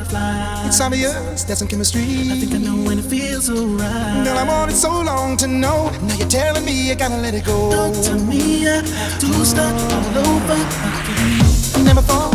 butterflies. It's time there's some chemistry. I think I know when it feels alright. Girl, I wanted so long to know. Now you're telling me I gotta let it go. Talk to me, I have to start all over again. Never fall.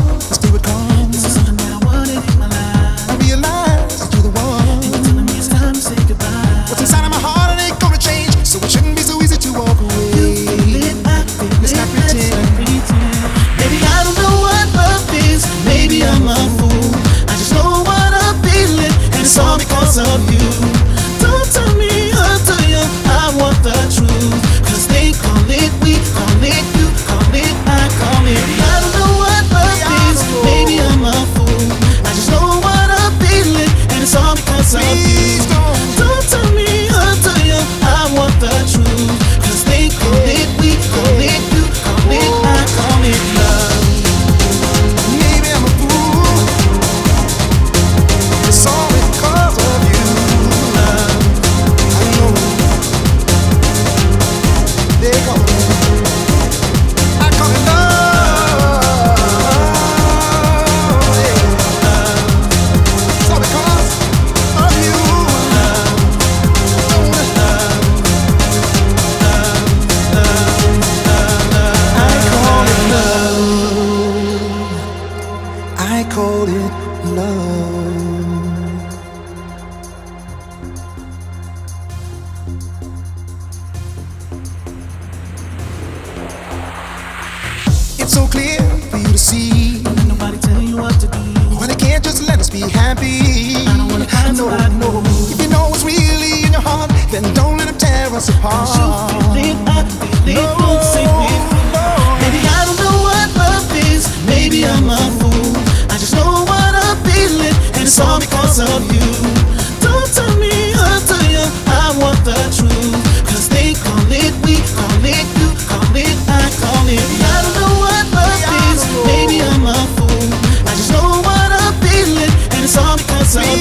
So clear for you to see. Nobody tell you what to do. But they can't just let us be happy. I don't wanna no, no. If you know what's really in your heart, then don't let them tear us apart. Believe, I believe, no, no. Maybe I don't know what love is. Maybe I'm a fool. I just know what I'm feeling, and it's all because of you.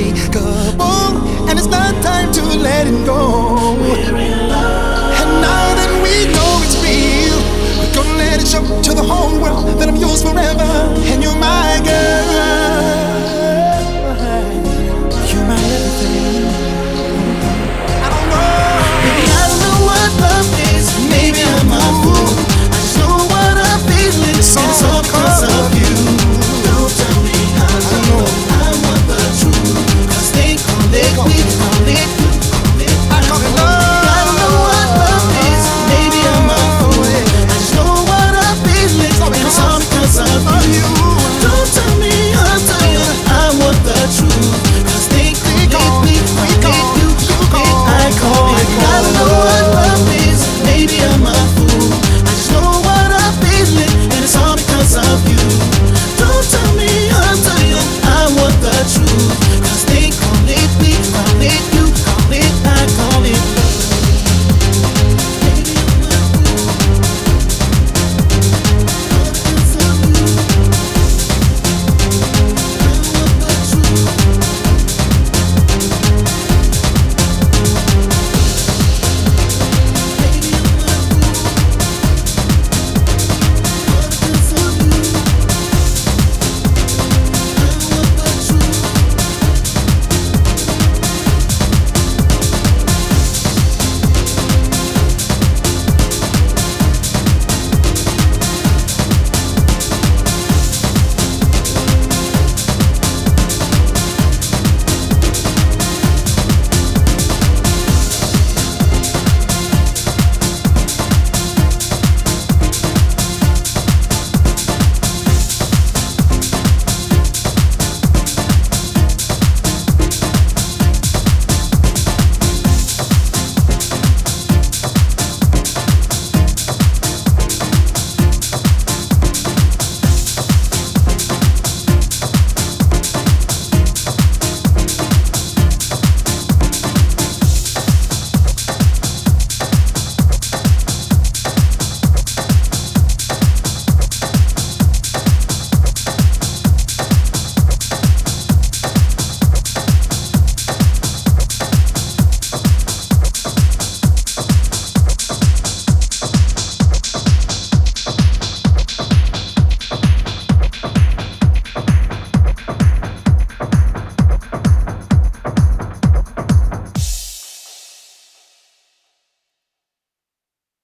see.